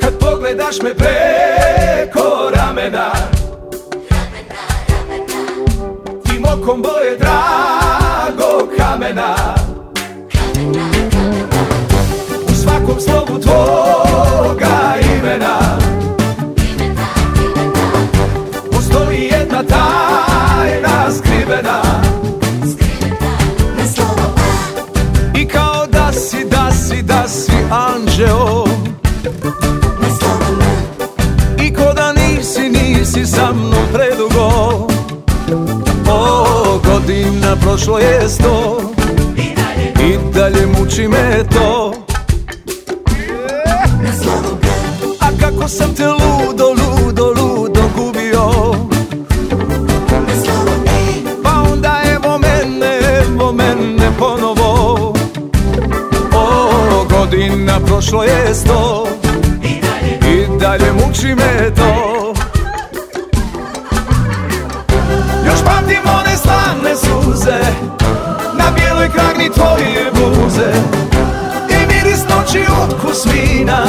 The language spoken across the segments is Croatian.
Kad pogledaš me preko ramena Tim okom boje drago kamena. U svakom slovu tvoga imena Postoji jedna tajna predugo. O, godina prošlo je sto. I dalje muči me to. A kako sam te ludo, ludo, ludo gubio. Pa onda evo mene, evo mene ponovo. O, godina prošlo je sto. I dalje muči me to Pamtim one slavne suze Na bijeloj kragni tvoje buze I miris noći ukus vina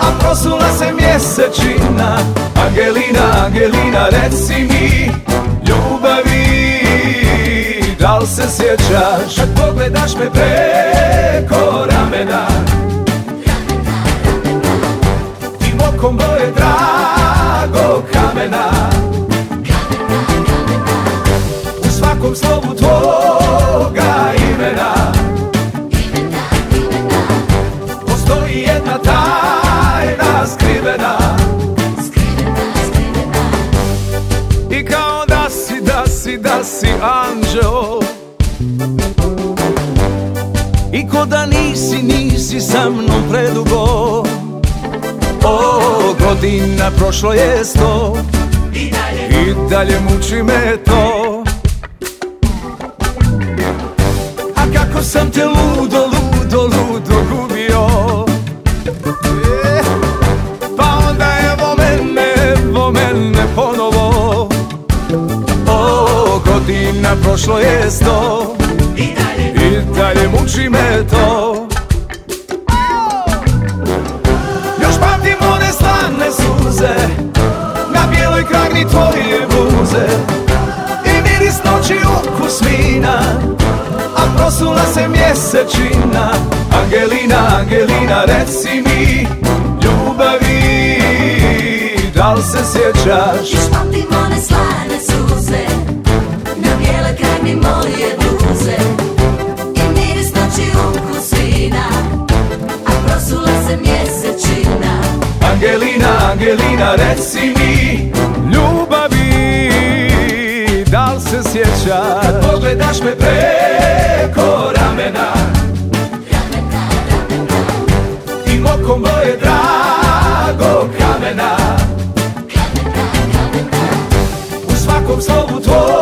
A prosula se mjesečina. Angelina, Angelina, reci mi Ljubavi Da li se sjećaš? Kad pogledaš me preko ramena Tim okom si, da si, anđeo. I ko da nisi, nisi sa mnom predugo. O, godina prošlo je sto. I dalje muči me to. A kako sam te ludo, ludo, ludo gubio. E, Pa onda evo mene, evo mene ponovo godina prošlo je sto I dalje muči me to. Još pamtim one slavne suze Na bijeloj kragni tvoje buze I miris noći ukus vina A prosula se mjesečina. Angelina, Angelina, reci mi Ljubavi Da li se sjećaš Angelina, reci mi Ljubavi Da li se sjećaš? Kad pogledaš me preko ramena Tim okom boje drago kamena U svakom slovu tvoj